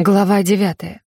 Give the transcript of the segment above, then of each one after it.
Глава девятая.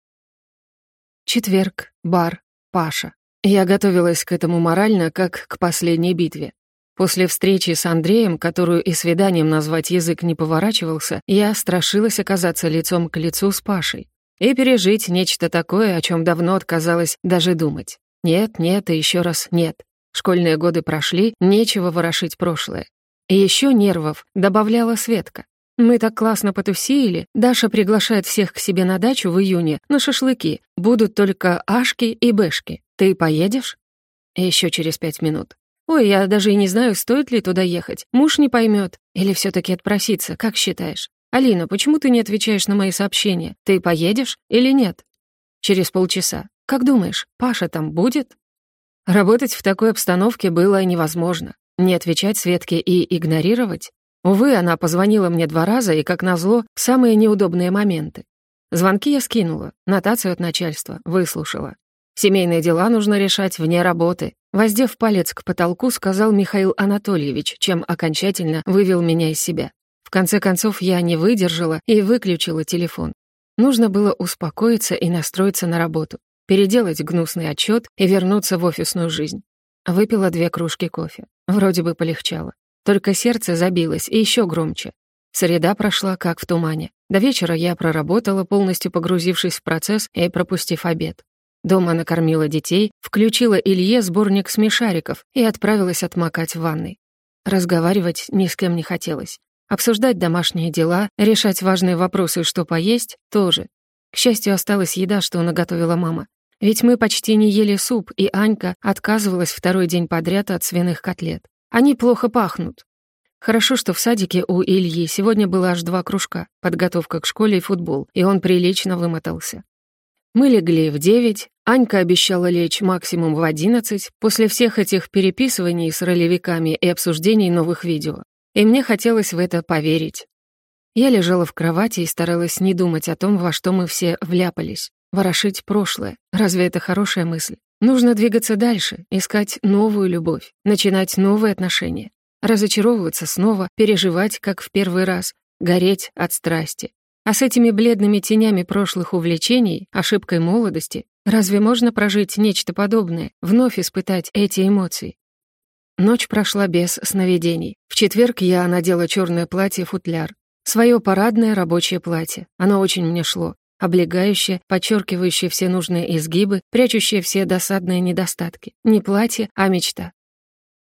Четверг, бар, Паша. Я готовилась к этому морально, как к последней битве. После встречи с Андреем, которую и свиданием назвать язык не поворачивался, я страшилась оказаться лицом к лицу с Пашей и пережить нечто такое, о чем давно отказалась даже думать. Нет, нет и еще раз нет. Школьные годы прошли, нечего ворошить прошлое. И еще нервов добавляла Светка. Мы так классно потусили. Даша приглашает всех к себе на дачу в июне на шашлыки. Будут только Ашки и Бэшки. Ты поедешь? Еще через пять минут. Ой, я даже и не знаю, стоит ли туда ехать. Муж не поймет. Или все таки отпроситься, как считаешь? Алина, почему ты не отвечаешь на мои сообщения? Ты поедешь или нет? Через полчаса. Как думаешь, Паша там будет? Работать в такой обстановке было невозможно. Не отвечать Светке и игнорировать? Увы, она позвонила мне два раза и, как назло, в самые неудобные моменты. Звонки я скинула, нотацию от начальства, выслушала. Семейные дела нужно решать вне работы. Воздев палец к потолку, сказал Михаил Анатольевич, чем окончательно вывел меня из себя. В конце концов, я не выдержала и выключила телефон. Нужно было успокоиться и настроиться на работу, переделать гнусный отчет и вернуться в офисную жизнь. Выпила две кружки кофе. Вроде бы полегчало. Только сердце забилось, и еще громче. Среда прошла как в тумане. До вечера я проработала, полностью погрузившись в процесс и пропустив обед. Дома накормила детей, включила Илье сборник смешариков и отправилась отмокать в ванной. Разговаривать ни с кем не хотелось. Обсуждать домашние дела, решать важные вопросы, что поесть, тоже. К счастью, осталась еда, что наготовила мама. Ведь мы почти не ели суп, и Анька отказывалась второй день подряд от свиных котлет. Они плохо пахнут. Хорошо, что в садике у Ильи сегодня было аж два кружка, подготовка к школе и футбол, и он прилично вымотался. Мы легли в девять, Анька обещала лечь максимум в одиннадцать после всех этих переписываний с ролевиками и обсуждений новых видео. И мне хотелось в это поверить. Я лежала в кровати и старалась не думать о том, во что мы все вляпались. Ворошить прошлое. Разве это хорошая мысль? Нужно двигаться дальше, искать новую любовь, начинать новые отношения, разочаровываться снова, переживать, как в первый раз, гореть от страсти. А с этими бледными тенями прошлых увлечений, ошибкой молодости, разве можно прожить нечто подобное, вновь испытать эти эмоции? Ночь прошла без сновидений. В четверг я надела черное платье-футляр. Свое парадное рабочее платье. Оно очень мне шло облегающее, подчеркивающее все нужные изгибы, прячущее все досадные недостатки. Не платье, а мечта.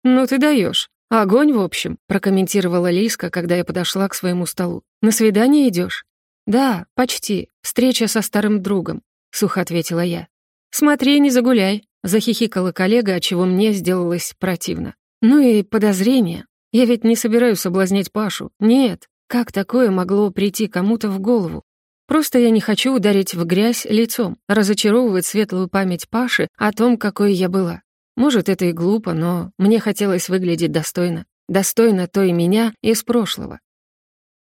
«Ну ты даешь. Огонь, в общем», — прокомментировала Лиска, когда я подошла к своему столу. «На свидание идешь? «Да, почти. Встреча со старым другом», — сухо ответила я. «Смотри, не загуляй», — захихикала коллега, отчего мне сделалось противно. «Ну и подозрение. Я ведь не собираюсь соблазнять Пашу. Нет. Как такое могло прийти кому-то в голову? Просто я не хочу ударить в грязь лицом, разочаровывать светлую память Паши о том, какой я была. Может, это и глупо, но мне хотелось выглядеть достойно. Достойно той меня из прошлого.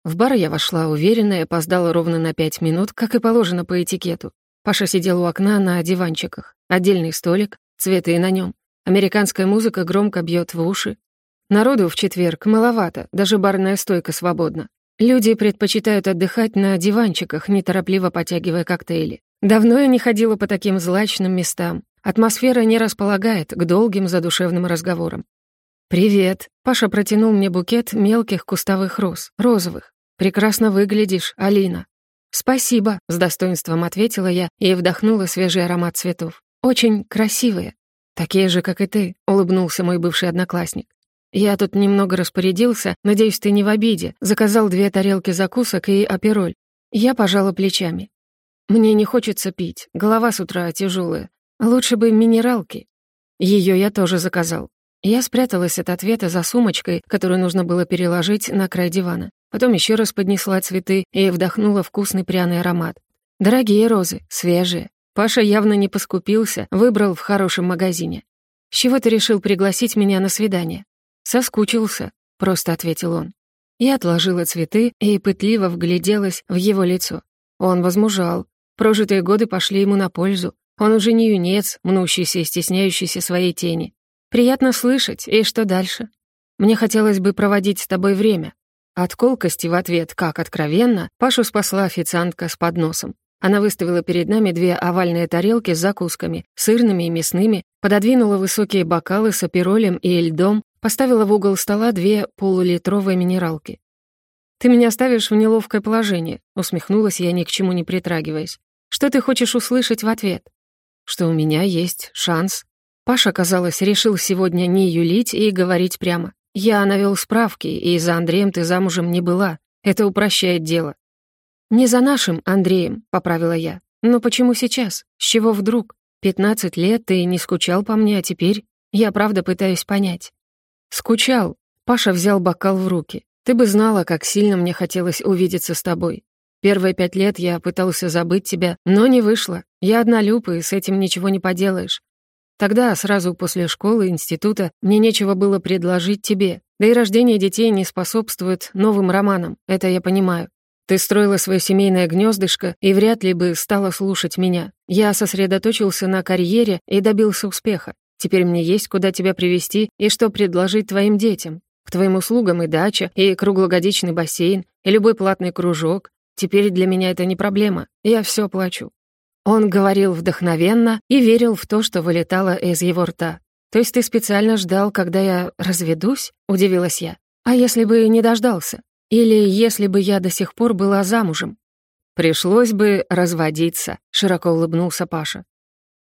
В бар я вошла уверенно и опоздала ровно на пять минут, как и положено по этикету. Паша сидел у окна на диванчиках. Отдельный столик, цветы на нем. Американская музыка громко бьет в уши. Народу в четверг маловато, даже барная стойка свободна. Люди предпочитают отдыхать на диванчиках, неторопливо потягивая коктейли. Давно я не ходила по таким злачным местам. Атмосфера не располагает к долгим задушевным разговорам. «Привет!» — Паша протянул мне букет мелких кустовых роз, розовых. «Прекрасно выглядишь, Алина». «Спасибо», — с достоинством ответила я и вдохнула свежий аромат цветов. «Очень красивые». «Такие же, как и ты», — улыбнулся мой бывший одноклассник. «Я тут немного распорядился, надеюсь, ты не в обиде. Заказал две тарелки закусок и апероль. Я пожала плечами. Мне не хочется пить, голова с утра тяжелая. Лучше бы минералки. Ее я тоже заказал. Я спряталась от ответа за сумочкой, которую нужно было переложить на край дивана. Потом еще раз поднесла цветы и вдохнула вкусный пряный аромат. Дорогие розы, свежие. Паша явно не поскупился, выбрал в хорошем магазине. «С чего ты решил пригласить меня на свидание?» «Соскучился», — просто ответил он. Я отложила цветы и пытливо вгляделась в его лицо. Он возмужал. Прожитые годы пошли ему на пользу. Он уже не юнец, мнущийся и стесняющийся своей тени. Приятно слышать, и что дальше? Мне хотелось бы проводить с тобой время. От колкости в ответ, как откровенно, Пашу спасла официантка с подносом. Она выставила перед нами две овальные тарелки с закусками, сырными и мясными, пододвинула высокие бокалы с аперолем и льдом, поставила в угол стола две полулитровые минералки. «Ты меня ставишь в неловкое положение», — усмехнулась я, ни к чему не притрагиваясь. «Что ты хочешь услышать в ответ?» «Что у меня есть шанс». Паша, казалось, решил сегодня не юлить и говорить прямо. «Я навел справки, и за Андреем ты замужем не была. Это упрощает дело». «Не за нашим Андреем», — поправила я. «Но почему сейчас? С чего вдруг? Пятнадцать лет ты не скучал по мне, а теперь? Я правда пытаюсь понять». «Скучал». Паша взял бокал в руки. Ты бы знала, как сильно мне хотелось увидеться с тобой. Первые пять лет я пытался забыть тебя, но не вышло. Я однолюб, и с этим ничего не поделаешь. Тогда, сразу после школы, института, мне нечего было предложить тебе. Да и рождение детей не способствует новым романам, это я понимаю. Ты строила свое семейное гнездышко и вряд ли бы стала слушать меня. Я сосредоточился на карьере и добился успеха. Теперь мне есть куда тебя привести и что предложить твоим детям. К твоим услугам и дача, и круглогодичный бассейн, и любой платный кружок. Теперь для меня это не проблема, я все плачу». Он говорил вдохновенно и верил в то, что вылетало из его рта. «То есть ты специально ждал, когда я разведусь?» — удивилась я. «А если бы не дождался? Или если бы я до сих пор была замужем?» «Пришлось бы разводиться», — широко улыбнулся Паша.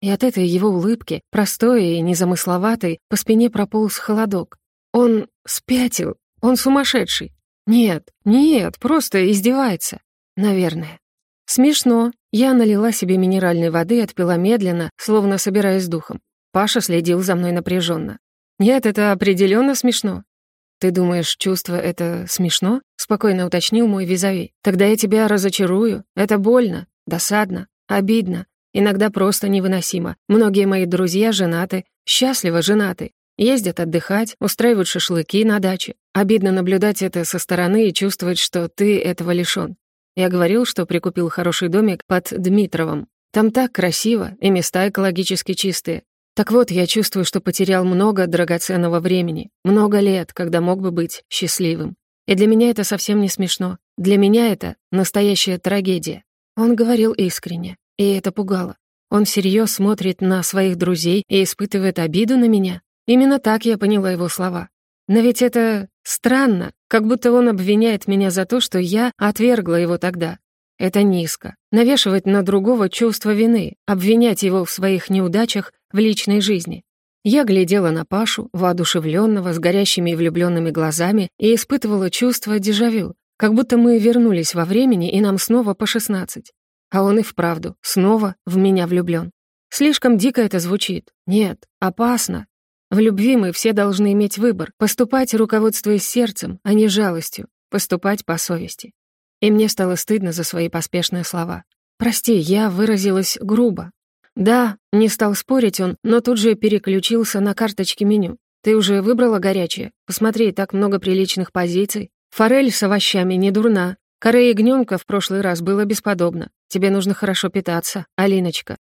И от этой его улыбки, простой и незамысловатой, по спине прополз холодок. Он спятил, он сумасшедший. Нет, нет, просто издевается. Наверное. Смешно. Я налила себе минеральной воды и отпила медленно, словно собираясь духом. Паша следил за мной напряженно. Нет, это определенно смешно. Ты думаешь, чувство это смешно? Спокойно уточнил мой визави. Тогда я тебя разочарую. Это больно, досадно, обидно, иногда просто невыносимо. Многие мои друзья женаты, счастливо женаты, Ездят отдыхать, устраивают шашлыки на даче. Обидно наблюдать это со стороны и чувствовать, что ты этого лишён. Я говорил, что прикупил хороший домик под Дмитровым. Там так красиво, и места экологически чистые. Так вот, я чувствую, что потерял много драгоценного времени, много лет, когда мог бы быть счастливым. И для меня это совсем не смешно. Для меня это настоящая трагедия. Он говорил искренне, и это пугало. Он всерьез смотрит на своих друзей и испытывает обиду на меня. Именно так я поняла его слова. Но ведь это странно, как будто он обвиняет меня за то, что я отвергла его тогда. Это низко. Навешивать на другого чувство вины, обвинять его в своих неудачах в личной жизни. Я глядела на Пашу, воодушевленного, с горящими и влюбленными глазами, и испытывала чувство дежавю, как будто мы вернулись во времени, и нам снова по шестнадцать. А он и вправду снова в меня влюблен. Слишком дико это звучит. Нет, опасно. В любви мы все должны иметь выбор, поступать, руководствуясь сердцем, а не жалостью, поступать по совести. И мне стало стыдно за свои поспешные слова. «Прости, я выразилась грубо». «Да», — не стал спорить он, но тут же переключился на карточки меню. «Ты уже выбрала горячее? Посмотри, так много приличных позиций. Форель с овощами не дурна. Коре ягнёнка в прошлый раз было бесподобно. Тебе нужно хорошо питаться, Алиночка.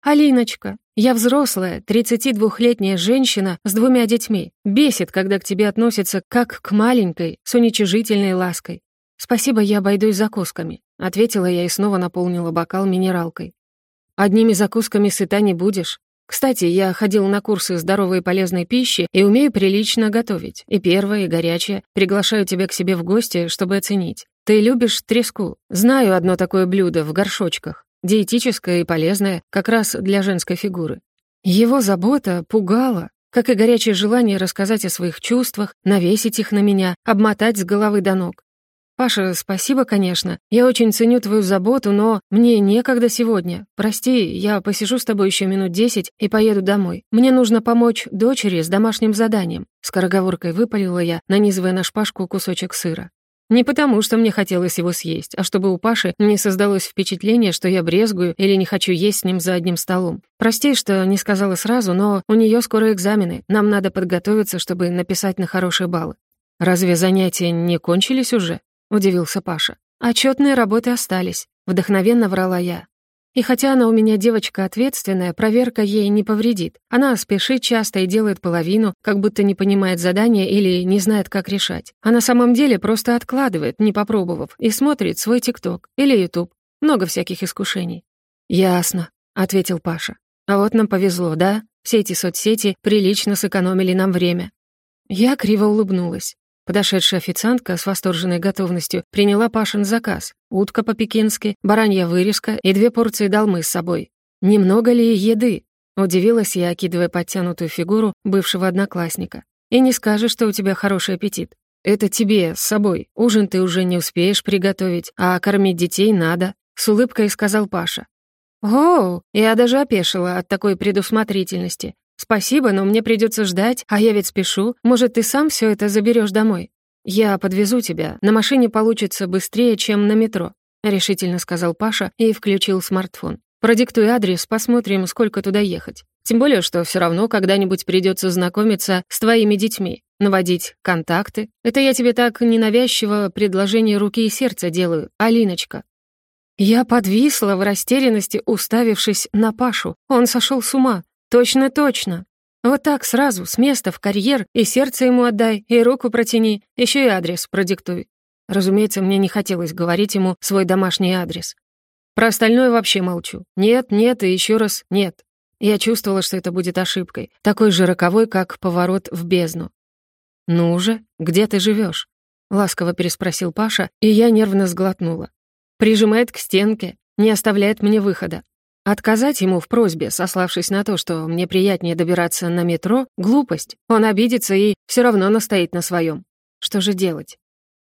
«Алиночка, я взрослая, 32-летняя женщина с двумя детьми. Бесит, когда к тебе относятся как к маленькой, с уничижительной лаской. Спасибо, я обойдусь закусками», — ответила я и снова наполнила бокал минералкой. «Одними закусками сыта не будешь. Кстати, я ходил на курсы здоровой и полезной пищи и умею прилично готовить. И первое, и горячее. Приглашаю тебя к себе в гости, чтобы оценить. Ты любишь треску? Знаю одно такое блюдо в горшочках. Диетическое и полезное, как раз для женской фигуры. Его забота пугала, как и горячее желание рассказать о своих чувствах, навесить их на меня, обмотать с головы до ног. «Паша, спасибо, конечно. Я очень ценю твою заботу, но мне некогда сегодня. Прости, я посижу с тобой еще минут десять и поеду домой. Мне нужно помочь дочери с домашним заданием», — скороговоркой выпалила я, нанизывая на шпажку кусочек сыра. Не потому, что мне хотелось его съесть, а чтобы у Паши не создалось впечатление, что я брезгую или не хочу есть с ним за одним столом. Прости, что не сказала сразу, но у нее скоро экзамены. Нам надо подготовиться, чтобы написать на хорошие баллы. Разве занятия не кончились уже? удивился Паша. Отчетные работы остались, вдохновенно врала я. И хотя она у меня девочка ответственная, проверка ей не повредит. Она спешит часто и делает половину, как будто не понимает задания или не знает, как решать. А на самом деле просто откладывает, не попробовав, и смотрит свой ТикТок или Ютуб. много всяких искушений». «Ясно», — ответил Паша. «А вот нам повезло, да? Все эти соцсети прилично сэкономили нам время». Я криво улыбнулась. Подошедшая официантка с восторженной готовностью приняла Пашин заказ. Утка по-пекински, баранья вырезка и две порции долмы с собой. «Немного ли еды?» — удивилась я, окидывая подтянутую фигуру бывшего одноклассника. «И не скажешь, что у тебя хороший аппетит. Это тебе, с собой. Ужин ты уже не успеешь приготовить, а кормить детей надо», — с улыбкой сказал Паша. «О, я даже опешила от такой предусмотрительности. «Спасибо, но мне придется ждать, а я ведь спешу. Может, ты сам все это заберешь домой?» «Я подвезу тебя. На машине получится быстрее, чем на метро», — решительно сказал Паша и включил смартфон. «Продиктуй адрес, посмотрим, сколько туда ехать. Тем более, что все равно когда-нибудь придется знакомиться с твоими детьми, наводить контакты. Это я тебе так ненавязчиво предложение руки и сердца делаю, Алиночка». Я подвисла в растерянности, уставившись на Пашу. Он сошел с ума. «Точно, точно. Вот так сразу, с места в карьер, и сердце ему отдай, и руку протяни, еще и адрес продиктуй». Разумеется, мне не хотелось говорить ему свой домашний адрес. Про остальное вообще молчу. Нет, нет и еще раз нет. Я чувствовала, что это будет ошибкой, такой же роковой, как поворот в бездну. «Ну уже, где ты живешь? ласково переспросил Паша, и я нервно сглотнула. Прижимает к стенке, не оставляет мне выхода. Отказать ему в просьбе, сославшись на то, что мне приятнее добираться на метро, глупость. Он обидится и все равно настоит на своем. Что же делать?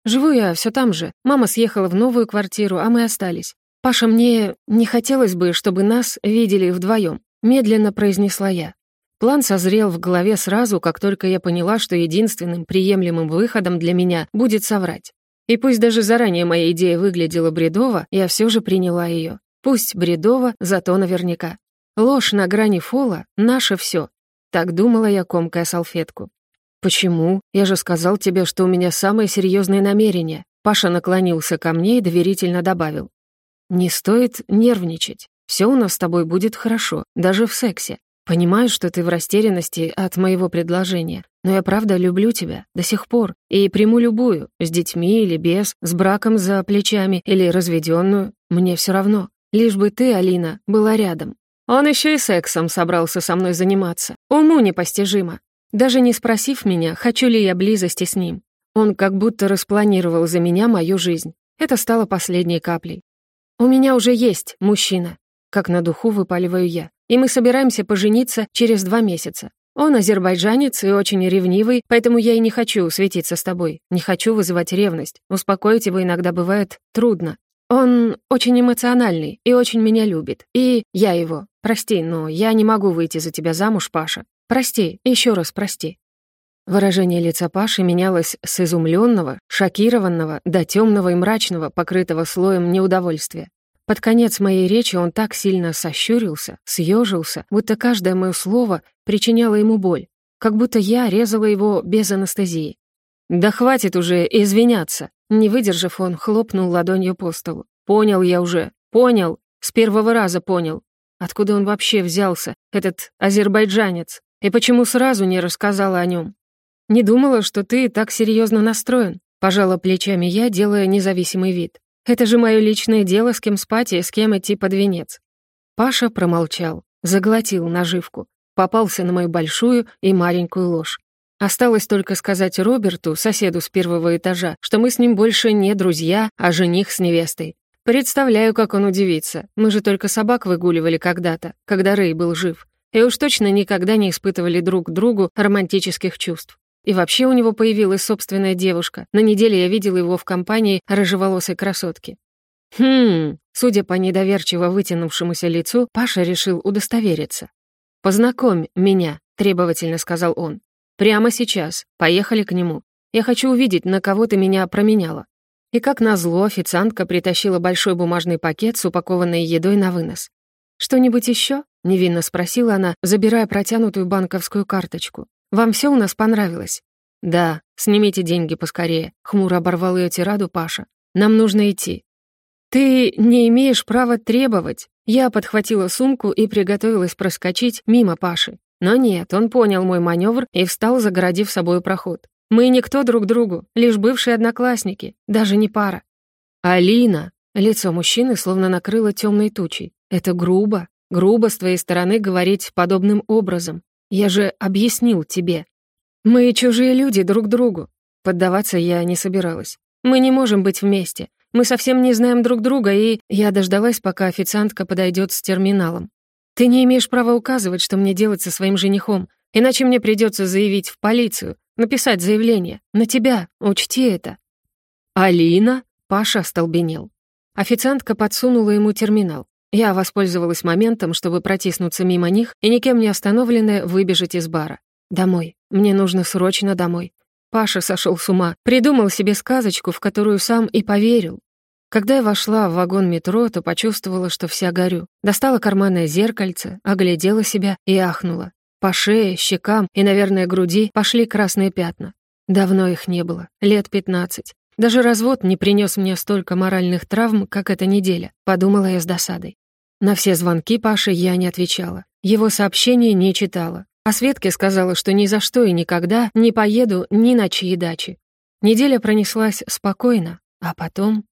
Живу я все там же. Мама съехала в новую квартиру, а мы остались. Паша, мне не хотелось бы, чтобы нас видели вдвоем. Медленно произнесла я. План созрел в голове сразу, как только я поняла, что единственным приемлемым выходом для меня будет соврать. И пусть даже заранее моя идея выглядела бредово, я все же приняла ее. Пусть бредово, зато наверняка. Ложь на грани фола — наше все. Так думала я, комкая салфетку. «Почему? Я же сказал тебе, что у меня самые серьезные намерения». Паша наклонился ко мне и доверительно добавил. «Не стоит нервничать. Все у нас с тобой будет хорошо, даже в сексе. Понимаю, что ты в растерянности от моего предложения, но я правда люблю тебя до сих пор и приму любую, с детьми или без, с браком за плечами или разведенную, мне все равно. Лишь бы ты, Алина, была рядом. Он еще и сексом собрался со мной заниматься. Уму непостижимо. Даже не спросив меня, хочу ли я близости с ним. Он как будто распланировал за меня мою жизнь. Это стало последней каплей. «У меня уже есть мужчина», — как на духу выпаливаю я. «И мы собираемся пожениться через два месяца. Он азербайджанец и очень ревнивый, поэтому я и не хочу светиться с тобой. Не хочу вызывать ревность. Успокоить его иногда бывает трудно. Он очень эмоциональный и очень меня любит. И я его. Прости, но я не могу выйти за тебя замуж, Паша. Прости, еще раз прости». Выражение лица Паши менялось с изумленного, шокированного до темного и мрачного, покрытого слоем неудовольствия. Под конец моей речи он так сильно сощурился, съежился, будто каждое мое слово причиняло ему боль, как будто я резала его без анестезии. «Да хватит уже извиняться!» Не выдержав, он хлопнул ладонью по столу. «Понял я уже, понял, с первого раза понял. Откуда он вообще взялся, этот азербайджанец? И почему сразу не рассказала о нем? Не думала, что ты так серьезно настроен», пожала плечами я, делая независимый вид. «Это же мое личное дело, с кем спать и с кем идти под венец». Паша промолчал, заглотил наживку, попался на мою большую и маленькую ложь. Осталось только сказать Роберту, соседу с первого этажа, что мы с ним больше не друзья, а жених с невестой. Представляю, как он удивится. Мы же только собак выгуливали когда-то, когда Рэй был жив. И уж точно никогда не испытывали друг другу романтических чувств. И вообще у него появилась собственная девушка. На неделе я видела его в компании рыжеволосой красотки. Хм, судя по недоверчиво вытянувшемуся лицу, Паша решил удостовериться. «Познакомь меня», — требовательно сказал он. Прямо сейчас. Поехали к нему. Я хочу увидеть, на кого ты меня променяла». И как назло, официантка притащила большой бумажный пакет с упакованной едой на вынос. «Что-нибудь еще? невинно спросила она, забирая протянутую банковскую карточку. «Вам все у нас понравилось?» «Да, снимите деньги поскорее», — хмуро оборвал ее тираду Паша. «Нам нужно идти». «Ты не имеешь права требовать». Я подхватила сумку и приготовилась проскочить мимо Паши. Но нет, он понял мой маневр и встал, загородив собой проход. Мы никто друг другу, лишь бывшие одноклассники, даже не пара. «Алина!» Лицо мужчины словно накрыло темной тучей. Это грубо, грубо с твоей стороны говорить подобным образом. Я же объяснил тебе. Мы чужие люди друг другу. Поддаваться я не собиралась. Мы не можем быть вместе. Мы совсем не знаем друг друга, и я дождалась, пока официантка подойдет с терминалом. Ты не имеешь права указывать, что мне делать со своим женихом, иначе мне придется заявить в полицию, написать заявление. На тебя, учти это». «Алина?» — Паша остолбенел. Официантка подсунула ему терминал. Я воспользовалась моментом, чтобы протиснуться мимо них и никем не остановленная выбежать из бара. Домой. Мне нужно срочно домой. Паша сошел с ума, придумал себе сказочку, в которую сам и поверил. Когда я вошла в вагон метро, то почувствовала, что вся горю. Достала карманное зеркальце, оглядела себя и ахнула. По шее, щекам и, наверное, груди пошли красные пятна. Давно их не было, лет пятнадцать. Даже развод не принес мне столько моральных травм, как эта неделя, подумала я с досадой. На все звонки Паши я не отвечала. Его сообщения не читала. А Светке сказала, что ни за что и никогда не поеду ни на чьи дачи. Неделя пронеслась спокойно, а потом...